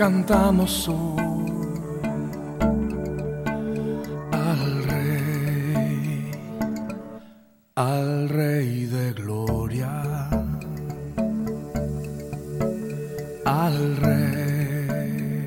cantamos hoy al Rey, al Rey de Gloria, al Rey,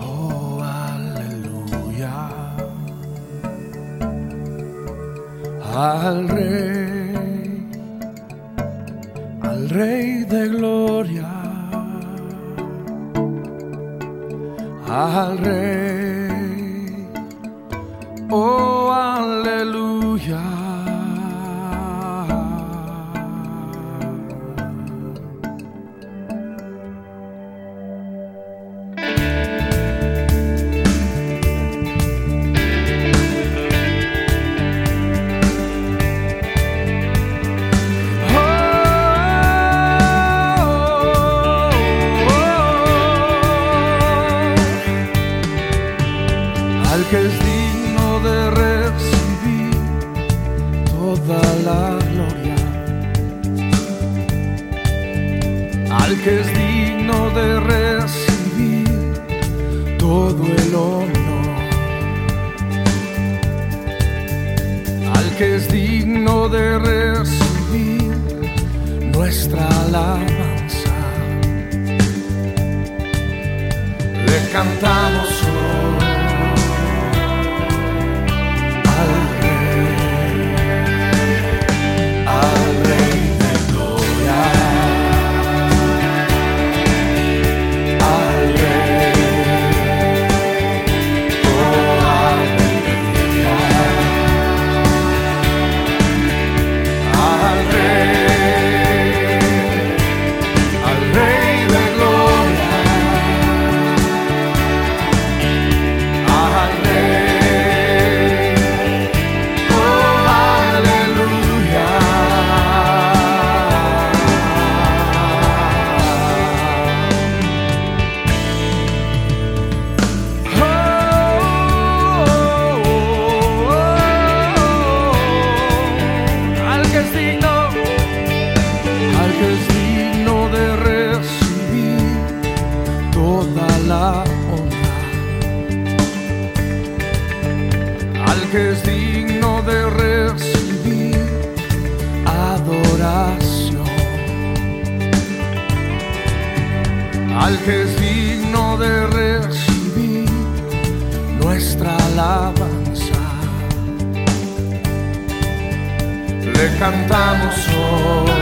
oh aleluya, al Rey, al Rey de Gloria. Al rey. Oh, aleluya. Al que es digno de recibir todo el honor, al que es digno de recibir nuestra alabanza, le cantamos que es digno de recibir adoración, al que es digno de recibir nuestra alabanza. Le cantamos hoy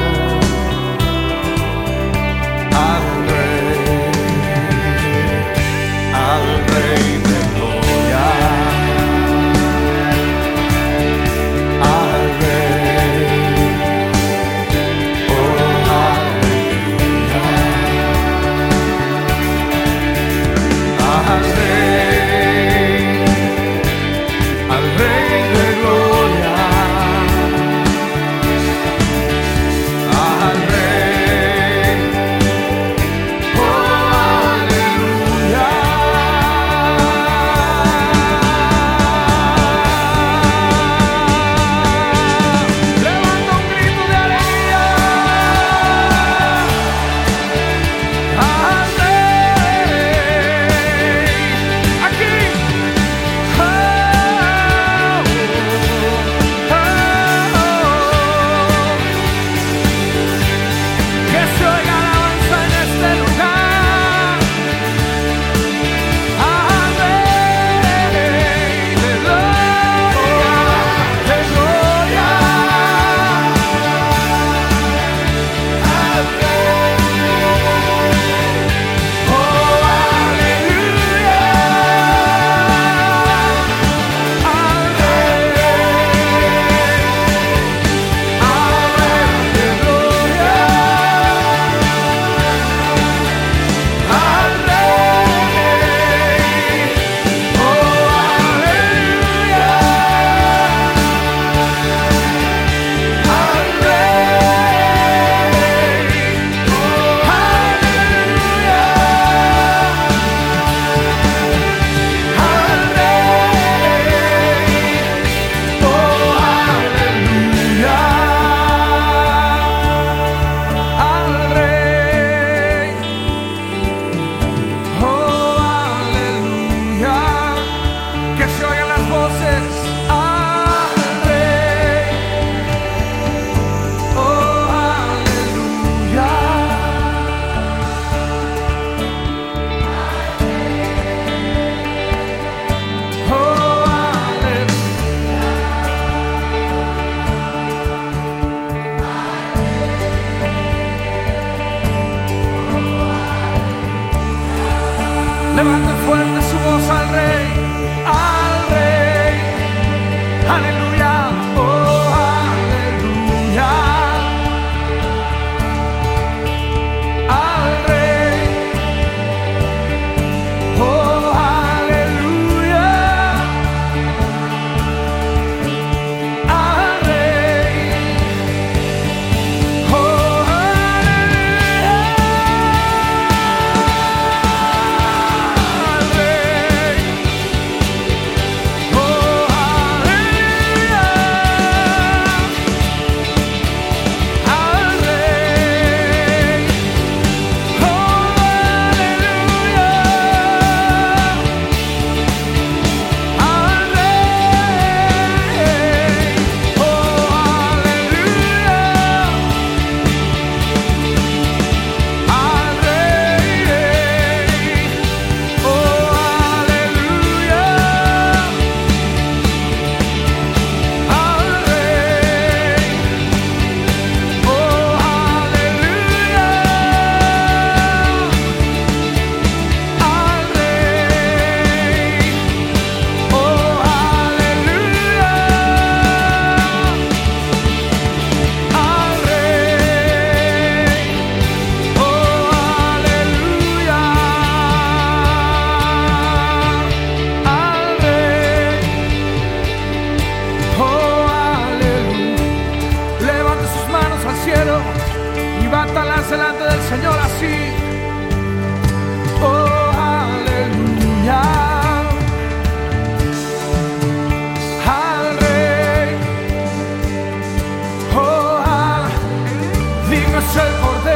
recorder.